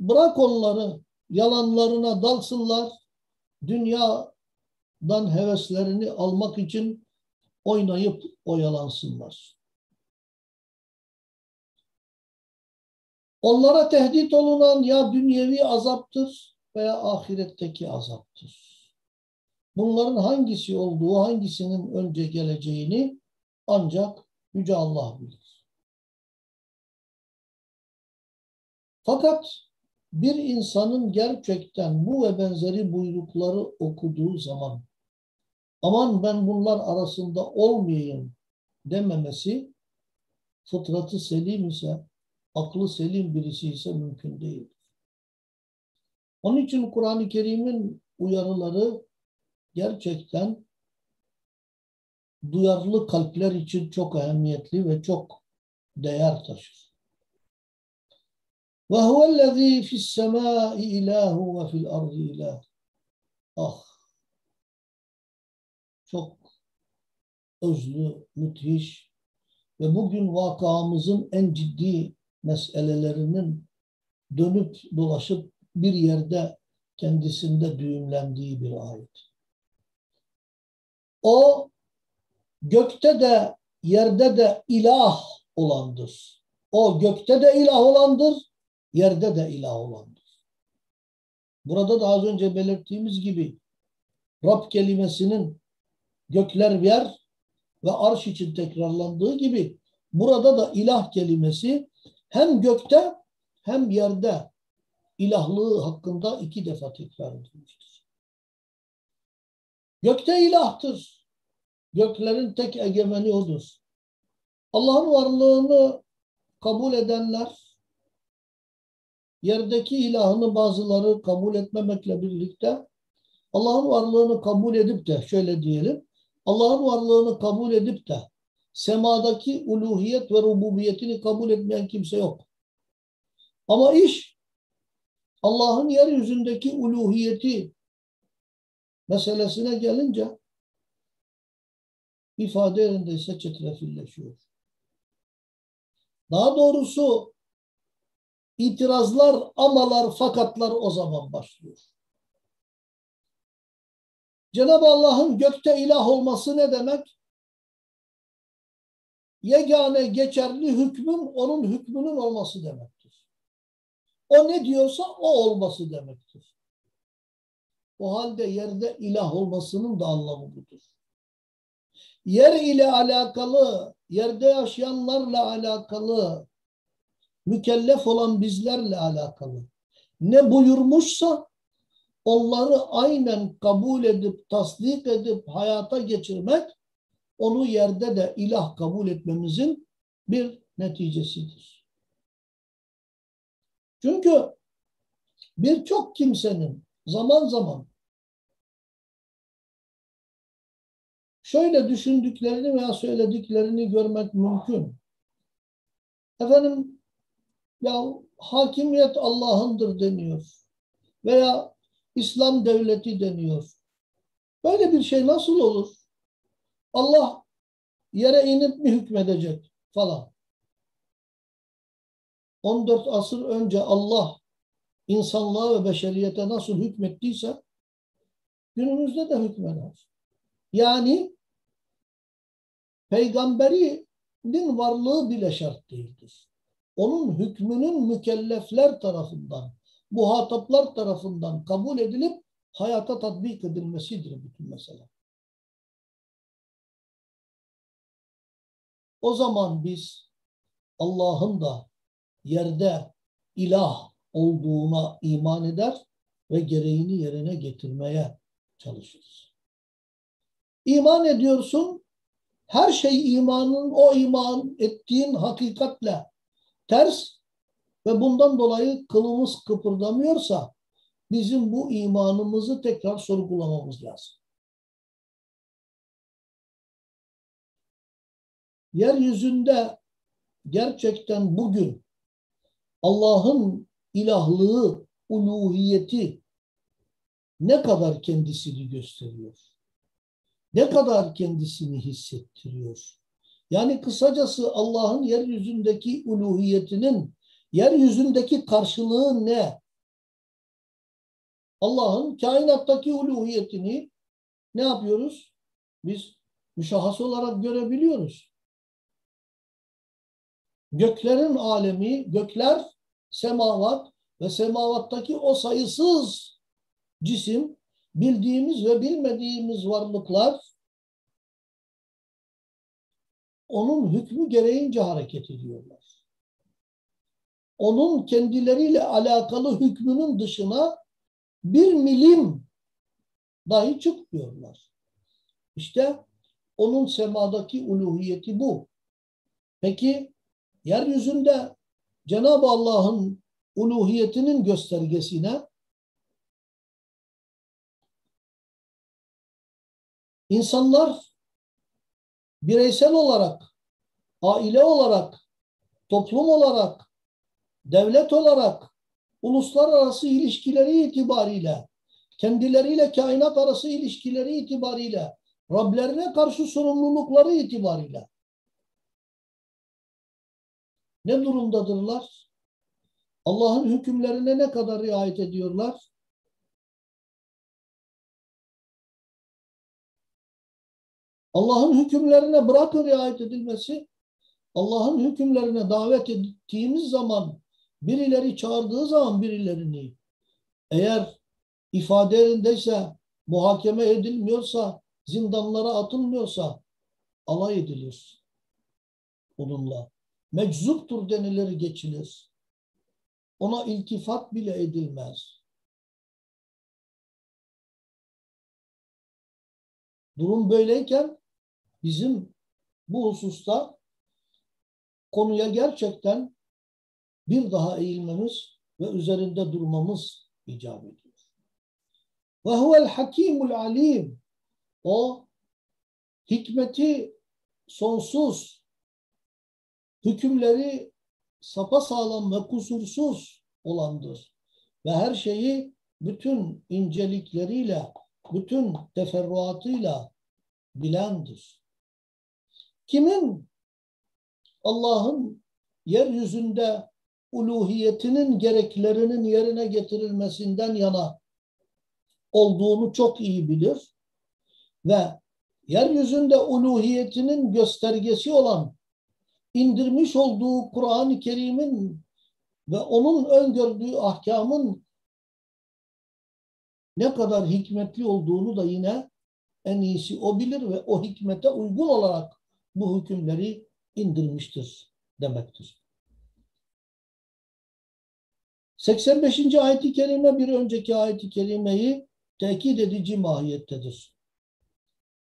bırak onları yalanlarına dalsınlar, dünyadan heveslerini almak için oynayıp oyalansınlar. Onlara tehdit olunan ya dünyevi azaptır veya ahiretteki azaptır. Bunların hangisi olduğu, hangisinin önce geleceğini ancak Yüce Allah bilir. Fakat bir insanın gerçekten bu ve benzeri buyrukları okuduğu zaman aman ben bunlar arasında olmayayım dememesi fıtratı selim ise, aklı selim birisi ise mümkün değildir. Onun için Kur'an-ı Kerim'in uyarıları gerçekten duyarlı kalpler için çok önemli ve çok değer taşır. Ve huvellezî fissemâi ilâhu ve fil ardı ilâh. Ah! Çok özlü, müthiş ve bugün vakamızın en ciddi meselelerinin dönüp dolaşıp bir yerde kendisinde düğümlendiği bir ayet. O gökte de yerde de ilah olandır. O gökte de ilah olandır, yerde de ilah olandır. Burada da az önce belirttiğimiz gibi Rab kelimesinin gökler yer ve arş için tekrarlandığı gibi burada da ilah kelimesi hem gökte hem yerde ilahlığı hakkında iki defa tekrar edilmiştir. Gökte ilahtır. Göklerin tek egemeni odur. Allah'ın varlığını kabul edenler yerdeki ilahını bazıları kabul etmemekle birlikte Allah'ın varlığını kabul edip de şöyle diyelim Allah'ın varlığını kabul edip de semadaki uluhiyet ve rububiyetini kabul etmeyen kimse yok. Ama iş Allah'ın yeryüzündeki uluhiyeti meselesine gelince ifade yerindeyse çetrefilleşiyor. Daha doğrusu itirazlar, amalar, fakatlar o zaman başlıyor. Cenab-ı Allah'ın gökte ilah olması ne demek? Yegane geçerli hükmün onun hükmünün olması demektir. O ne diyorsa o olması demektir. O halde yerde ilah olmasının da anlamı budur. Yer ile alakalı, yerde yaşayanlarla alakalı, mükellef olan bizlerle alakalı ne buyurmuşsa onları aynen kabul edip, tasdik edip hayata geçirmek onu yerde de ilah kabul etmemizin bir neticesidir. Çünkü birçok kimsenin zaman zaman şöyle düşündüklerini veya söylediklerini görmek mümkün. Efendim ya hakimiyet Allah'ındır deniyor. Veya İslam devleti deniyor. Böyle bir şey nasıl olur? Allah yere inip mi hükmedecek falan. 14 asır önce Allah insanlığa ve beşeriyete nasıl hükmettiyse günümüzde de hükmeder. Yani peygamberinin varlığı bile şart değildir. Onun hükmünün mükellefler tarafından, muhataplar tarafından kabul edilip hayata tatbik edilmesidir bütün mesele. O zaman biz Allah'ın da yerde ilah olduğuna iman eder ve gereğini yerine getirmeye çalışırız. İman ediyorsun, her şey imanın, o iman ettiğin hakikatle ters ve bundan dolayı kılımız kıpırdamıyorsa bizim bu imanımızı tekrar sorgulamamız lazım. Yeryüzünde gerçekten bugün Allah'ın ilahlığı, uluhiyeti ne kadar kendisini gösteriyor? Ne kadar kendisini hissettiriyor? Yani kısacası Allah'ın yeryüzündeki uluhiyetinin yeryüzündeki karşılığı ne? Allah'ın kainattaki uluhiyetini ne yapıyoruz? Biz müşahhas olarak görebiliyoruz. Göklerin alemi, gökler, semavat ve semavattaki o sayısız cisim, bildiğimiz ve bilmediğimiz varlıklar onun hükmü gereğince hareket ediyorlar. Onun kendileriyle alakalı hükmünün dışına bir milim dahi çıkmıyorlar. İşte onun semadaki uluhiyeti bu. Peki yeryüzünde Cenab-ı Allah'ın uluhiyetinin göstergesine insanlar bireysel olarak, aile olarak, toplum olarak, devlet olarak, uluslararası ilişkileri itibariyle, kendileriyle kainat arası ilişkileri itibariyle, Rablerine karşı sorumlulukları itibariyle ne durumdadırlar? Allah'ın hükümlerine ne kadar riayet ediyorlar? Allah'ın hükümlerine bırakın riayet edilmesi, Allah'ın hükümlerine davet ettiğimiz zaman birileri çağırdığı zaman birilerini eğer ifade yerindeyse muhakeme edilmiyorsa zindanlara atılmıyorsa alay edilir onunla. Meczuptur denilir geçilir. Ona iltifat bile edilmez. Durum böyleyken bizim bu hususta konuya gerçekten bir daha eğilmemiz ve üzerinde durmamız icap ediyor. Ve huvel hakimul alim. O hikmeti sonsuz, hükümleri sapasağlam ve kusursuz olandır. Ve her şeyi bütün incelikleriyle, bütün teferruatıyla bilendir. Kimin Allah'ın yeryüzünde uluhiyetinin gereklerinin yerine getirilmesinden yana olduğunu çok iyi bilir ve yeryüzünde uluhiyetinin göstergesi olan indirmiş olduğu Kur'an-ı Kerim'in ve onun öngördüğü ahkamın ne kadar hikmetli olduğunu da yine en iyisi o bilir ve o hikmete uygun olarak bu hükümleri indirmiştir demektir. 85. ayet-i kerime bir önceki ayet-i kerimeyi tekit edici mahiyettedir.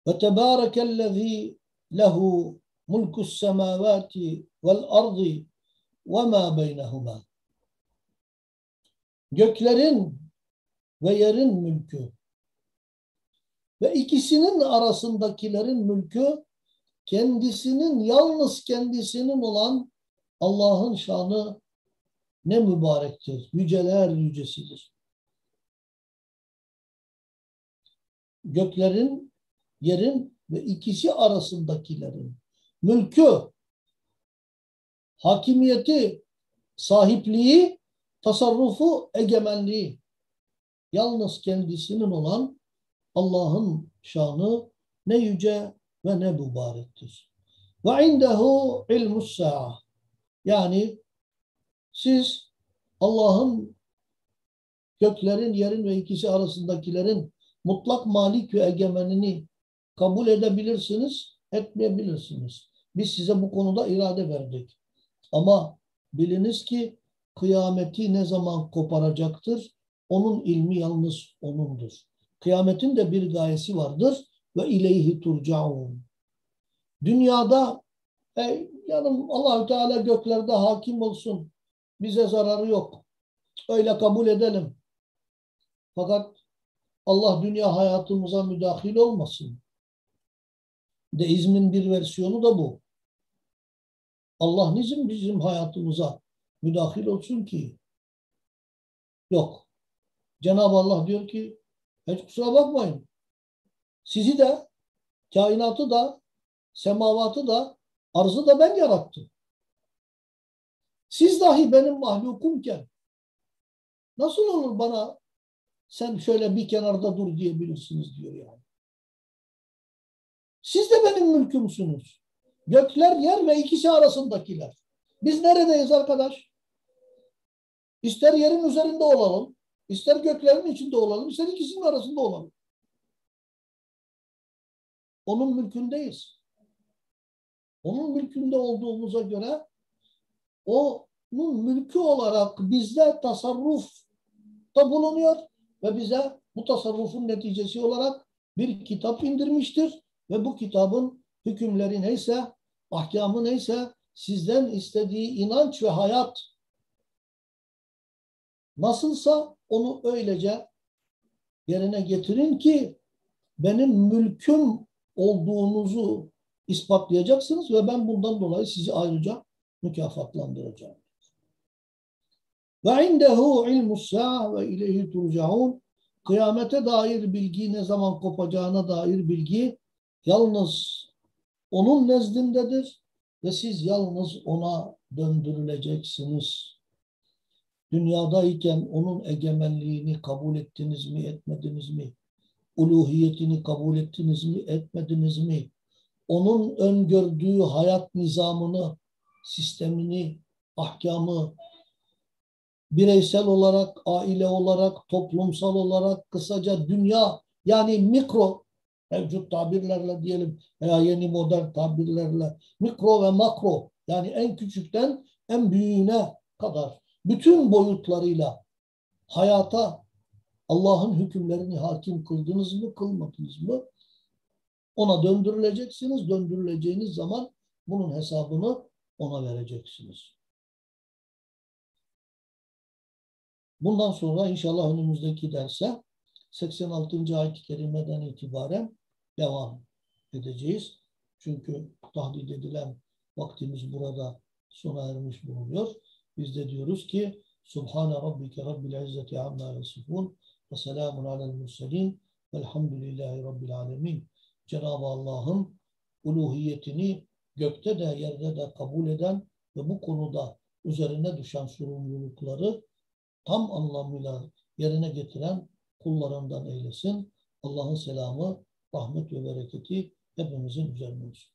Ve tebârekellezî lehu mulkus semâvâti vel ardı ve mâ beynehumâ. Göklerin ve yerin mülkü ve ikisinin arasındakilerin mülkü kendisinin yalnız kendisinin olan Allah'ın şanı ne mübarektir. Yüceler yücesidir. Göklerin, yerin ve ikisi arasındakilerin mülkü, hakimiyeti, sahipliği, tasarrufu, egemenliği yalnız kendisinin olan Allah'ın şanı ne yüce ve ne mübarektir. Ve indehu ilmus sa'a yani siz Allah'ın göklerin, yerin ve ikisi arasındakilerin mutlak malik ve egemenini kabul edebilirsiniz, etmeyebilirsiniz. Biz size bu konuda irade verdik. Ama biliniz ki kıyameti ne zaman koparacaktır? Onun ilmi yalnız O'nundur. Kıyametin de bir gayesi vardır ve ileyhi turcaun. Dünyada e, yanım Allahü Teala göklerde hakim olsun bize zararı yok. Öyle kabul edelim. Fakat Allah dünya hayatımıza müdahil olmasın. Deizmin bir versiyonu da bu. Allah nizim bizim hayatımıza müdahil olsun ki? Yok. Cenab-ı Allah diyor ki hiç kusura bakmayın. Sizi de, kainatı da, semavatı da, arzı da ben yarattım. Siz dahi benim mahlukumken nasıl olur bana sen şöyle bir kenarda dur diyebilirsiniz diyor yani. Siz de benim mülkümsünüz. Gökler, yer ve ikisi arasındakiler. Biz neredeyiz arkadaş? İster yerin üzerinde olalım, ister göklerin içinde olalım, ister ikisinin arasında olalım. Onun mülkündeyiz. Onun mülkünde olduğumuza göre onun mülkü olarak bizde tasarruf da bulunuyor ve bize bu tasarrufun neticesi olarak bir kitap indirmiştir ve bu kitabın hükümleri neyse, ahkamı neyse sizden istediği inanç ve hayat nasılsa onu öylece yerine getirin ki benim mülküm olduğunuzu ispatlayacaksınız ve ben bundan dolayı sizi ayrıca mükafatlandıracağım. Ve indehu ilmus ve ileyhi turcaun. Kıyamete dair bilgi, ne zaman kopacağına dair bilgi yalnız onun nezdindedir ve siz yalnız ona döndürüleceksiniz. Dünyadayken onun egemenliğini kabul ettiniz mi, etmediniz mi? Uluhiyetini kabul ettiniz mi, etmediniz mi? Onun öngördüğü hayat nizamını sistemini, ahkamı bireysel olarak, aile olarak, toplumsal olarak, kısaca dünya yani mikro mevcut tabirlerle diyelim veya yeni modern tabirlerle mikro ve makro yani en küçükten en büyüğüne kadar bütün boyutlarıyla hayata Allah'ın hükümlerini hakim kıldınız mı, kılmadınız mı? Ona döndürüleceksiniz. Döndürüleceğiniz zaman bunun hesabını ona vereceksiniz. Bundan sonra inşallah önümüzdeki derse 86. ayet-i kerimeden itibaren devam edeceğiz. Çünkü tahdid edilen vaktimiz burada sona ermiş bulunuyor. Biz de diyoruz ki Subhane Rabbike Rabbil İzzeti Amma Yasifun ve selamun alel murselin velhamdülillahi Rabbil Alemin. Cenab-ı Allah'ın uluhiyetini gökte de yerde de kabul eden ve bu konuda üzerine düşen sorumlulukları tam anlamıyla yerine getiren kullarından eylesin. Allah'ın selamı, rahmet ve bereketi hepimizin üzerine olsun.